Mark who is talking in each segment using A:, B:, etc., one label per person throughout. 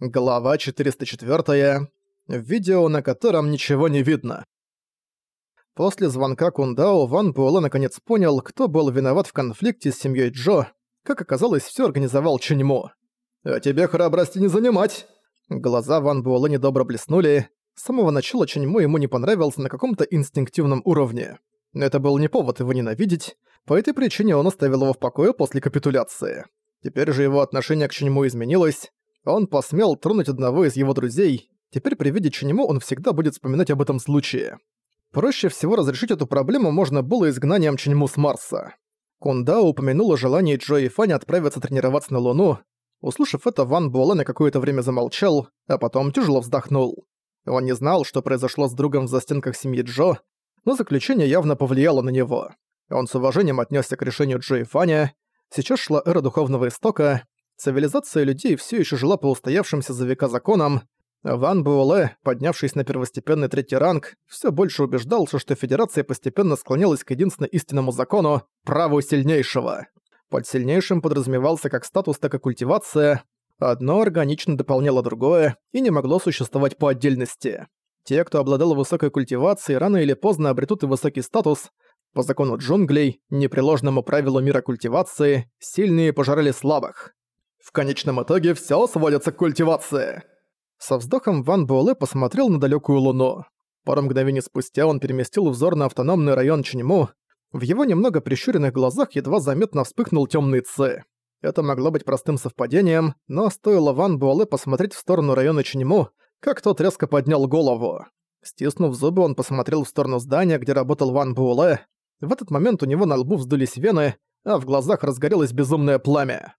A: Глава 404. Видео, на котором ничего не видно. После звонка Кундао Ван Буэлэ наконец понял, кто был виноват в конфликте с семьей Джо. Как оказалось, все организовал Чуньмо. «А тебе храбрости не занимать!» Глаза Ван Буэлэ недобро блеснули. С самого начала Чуньмо ему не понравился на каком-то инстинктивном уровне. Но это был не повод его ненавидеть, по этой причине он оставил его в покое после капитуляции. Теперь же его отношение к Чуньмо изменилось, он посмел тронуть одного из его друзей, теперь при виде Чинему он всегда будет вспоминать об этом случае. Проще всего разрешить эту проблему можно было изгнанием Чиньму с Марса. Кунда упомянула желание Джо и Фаня отправиться тренироваться на Луну. Услышав это, Ван Буэлэ на какое-то время замолчал, а потом тяжело вздохнул. Он не знал, что произошло с другом в застенках семьи Джо, но заключение явно повлияло на него. Он с уважением отнесся к решению Джо и Фаня. Сейчас шла эра духовного истока, Цивилизация людей все еще жила по устоявшимся за века законам. Ван Буэлэ, поднявшись на первостепенный третий ранг, все больше убеждался, что Федерация постепенно склонялась к единственно истинному закону – праву сильнейшего. Под сильнейшим подразумевался как статус, так и культивация. Одно органично дополняло другое и не могло существовать по отдельности. Те, кто обладал высокой культивацией, рано или поздно обретут и высокий статус. По закону джунглей, непреложному правилу мира культивации, сильные пожирали слабых. В конечном итоге все сводится к культивации. Со вздохом Ван Буэлэ посмотрел на далекую луну. Пару мгновений спустя он переместил взор на автономный район Ченьму. В его немного прищуренных глазах едва заметно вспыхнул темный ци. Это могло быть простым совпадением, но стоило Ван Буэлэ посмотреть в сторону района Ченьму, как тот резко поднял голову. Стиснув зубы, он посмотрел в сторону здания, где работал Ван Буэлэ. В этот момент у него на лбу вздулись вены, а в глазах разгорелось безумное пламя.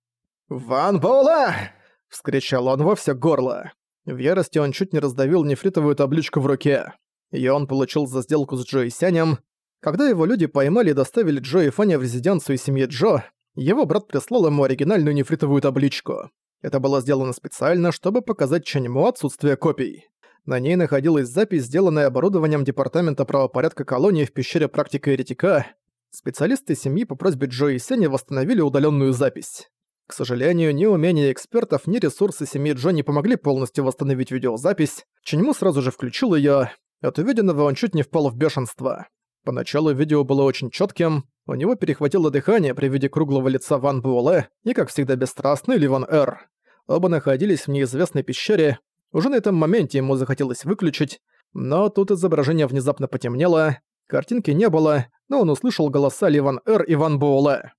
A: «Ван Боула!» — вскричал он во все горло. В ярости он чуть не раздавил нефритовую табличку в руке. Её он получил за сделку с Джо и Сянем. Когда его люди поймали и доставили Джо и Фаня в резиденцию семьи Джо, его брат прислал ему оригинальную нефритовую табличку. Это было сделано специально, чтобы показать Ченьму отсутствие копий. На ней находилась запись, сделанная оборудованием Департамента правопорядка колонии в пещере практика еретика. Специалисты семьи по просьбе Джо и Сяня восстановили удалённую запись. К сожалению, ни умения экспертов, ни ресурсы семьи Джо не помогли полностью восстановить видеозапись. Ченьму сразу же включил её. От увиденного он чуть не впал в бешенство. Поначалу видео было очень чётким, у него перехватило дыхание при виде круглого лица Ван Буэлэ и, как всегда, бесстрастный Ливан Эр. Оба находились в неизвестной пещере. Уже на этом моменте ему захотелось выключить, но тут изображение внезапно потемнело, картинки не было, но он услышал голоса Ливан Эр и Ван Буэлэ.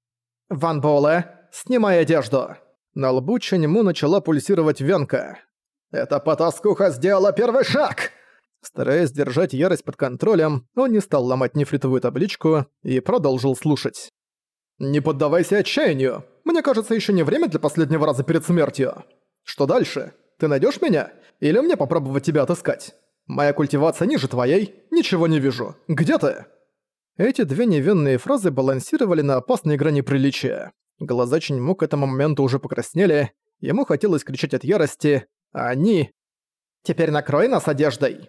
A: «Ван Буэлэ, снимай одежду!» На лбу Ченьму начала пульсировать венка. «Эта потаскуха сделала первый шаг!» Стараясь держать ярость под контролем, он не стал ломать нефритовую табличку и продолжил слушать. «Не поддавайся отчаянию! Мне кажется, еще не время для последнего раза перед смертью. Что дальше? Ты найдешь меня? Или мне попробовать тебя отыскать? Моя культивация ниже твоей, ничего не вижу. Где ты?» Эти две невинные фразы балансировали на опасной грани приличия. Глаза Чиньму к этому моменту уже покраснели, ему хотелось кричать от ярости, а они... «Теперь накрой нас одеждой!»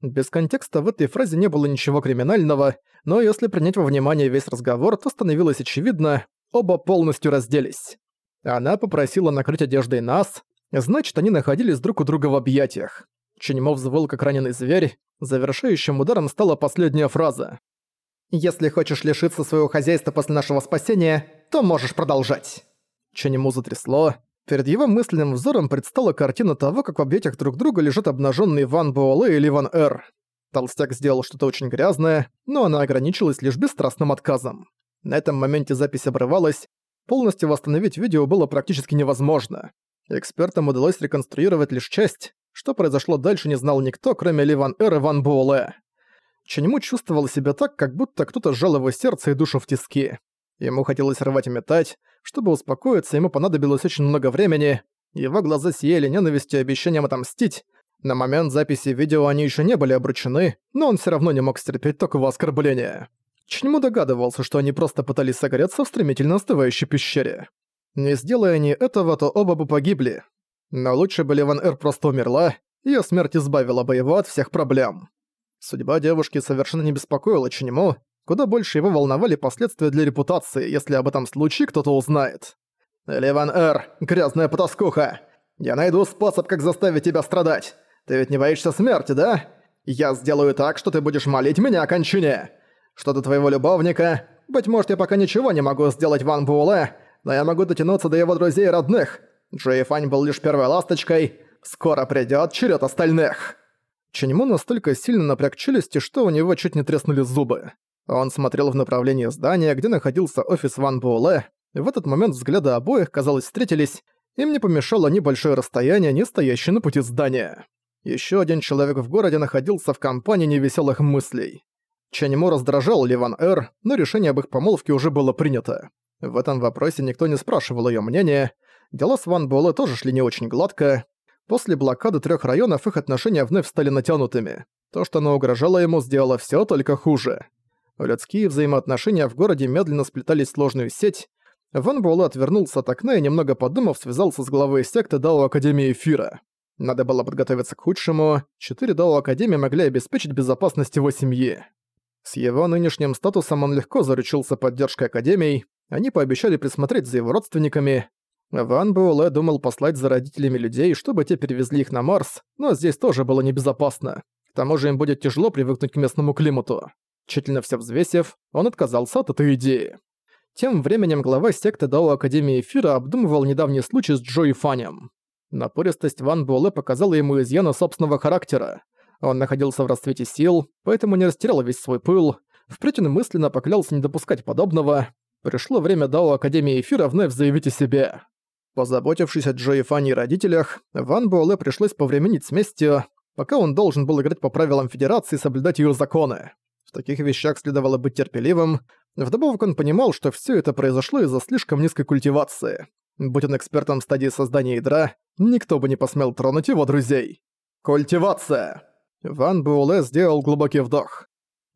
A: Без контекста в этой фразе не было ничего криминального, но если принять во внимание весь разговор, то становилось очевидно, оба полностью разделись. Она попросила накрыть одеждой нас, значит, они находились друг у друга в объятиях. Чиньмо взвыл как раненый зверь, завершающим ударом стала последняя фраза. «Если хочешь лишиться своего хозяйства после нашего спасения, то можешь продолжать». Ченему затрясло. Перед его мысленным взором предстала картина того, как в объятиях друг друга лежат обнаженные Ван Буэлэ или Ван Эр. Толстяк сделал что-то очень грязное, но она ограничилась лишь бесстрастным отказом. На этом моменте запись обрывалась, полностью восстановить видео было практически невозможно. Экспертам удалось реконструировать лишь часть, что произошло дальше не знал никто, кроме Ли Ван Эр и Ван Буэлэ. Ченему чувствовал себя так, как будто кто-то сжал его сердце и душу в тиски. Ему хотелось рвать и метать. Чтобы успокоиться, ему понадобилось очень много времени. Его глаза сияли ненавистью и обещанием отомстить. На момент записи видео они еще не были обручены, но он все равно не мог стерпеть такого оскорбления. Чнему догадывался, что они просто пытались согреться в стремительно остывающей пещере. Не сделая они этого, то оба бы погибли. Но лучше бы Ливан Эр просто умерла, ее смерть избавила бы его от всех проблем. Судьба девушки совершенно не беспокоила Чинему, куда больше его волновали последствия для репутации, если об этом случае кто-то узнает. «Ливан Эр, грязная потаскуха! Я найду способ, как заставить тебя страдать. Ты ведь не боишься смерти, да? Я сделаю так, что ты будешь молить меня о кончине. Что до твоего любовника, быть может, я пока ничего не могу сделать Ван Буэлэ, но я могу дотянуться до его друзей и родных. Джои Фань был лишь первой ласточкой. Скоро придёт черед остальных». Ченьму настолько сильно напряг челюсти, что у него чуть не треснули зубы. Он смотрел в направлении здания, где находился офис Ван Буэлэ. В этот момент взгляды обоих, казалось, встретились. Им не помешало ни большое расстояние, ни стоящее на пути здания. Ещё один человек в городе находился в компании невесёлых мыслей. Чаньму раздражал Ливан Эр, но решение об их помолвке уже было принято. В этом вопросе никто не спрашивал её мнения. Дела с Ван Буэлэ тоже шли не очень гладко. После блокады трёх районов их отношения вновь стали натянутыми. То, что она угрожала ему, сделало всё только хуже. Людские взаимоотношения в городе медленно сплетались в сложную сеть. Ван Буэлэ отвернулся от окна и, немного подумав, связался с главой секты Дао Академии Эфира. Надо было подготовиться к худшему. Четыре Дао Академии могли обеспечить безопасность его семьи. С его нынешним статусом он легко заручился поддержкой Академий. Они пообещали присмотреть за его родственниками. Ван Буэлэ думал послать за родителями людей, чтобы те перевезли их на Марс, но здесь тоже было небезопасно. К тому же им будет тяжело привыкнуть к местному климату. Тщательно все взвесив, он отказался от этой идеи. Тем временем глава секты Дао Академии Эфира обдумывал недавний случай с Джои Фанем. Напористость Ван Буэлэ показала ему изъяны собственного характера. Он находился в расцвете сил, поэтому не растерял весь свой пыл. Впредь он мысленно поклялся не допускать подобного. Пришло время Дао Академии Эфира вновь заявить о себе. Позаботившись о Джои Фане и родителях, Ван Буэлэ пришлось повременить с местью, пока он должен был играть по правилам Федерации и соблюдать ее законы. Таких вещах следовало быть терпеливым. Вдобавок он понимал, что все это произошло из-за слишком низкой культивации. Будь он экспертом в стадии создания ядра, никто бы не посмел тронуть его друзей. Культивация! Ван Буэлэ сделал глубокий вдох.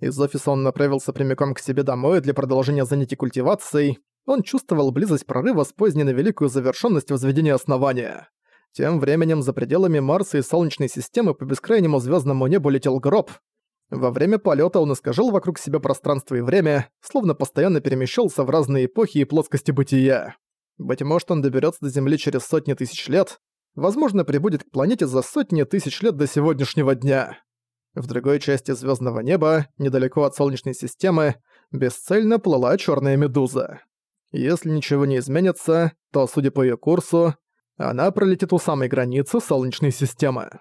A: Из офиса он направился прямиком к себе домой для продолжения занятий культивацией. Он чувствовал близость прорыва с поздней на великую завершенность возведения основания. Тем временем за пределами Марса и Солнечной системы по бескрайнему звездному небу летел гроб, во время полета он искажал вокруг себя пространство и время, словно постоянно перемещался в разные эпохи и плоскости бытия. Быть может, он доберется до Земли через сотни тысяч лет, возможно, прибудет к планете за сотни тысяч лет до сегодняшнего дня. В другой части звездного неба, недалеко от Солнечной системы, бесцельно плыла черная медуза. Если ничего не изменится, то, судя по ее курсу, она пролетит у самой границы Солнечной системы.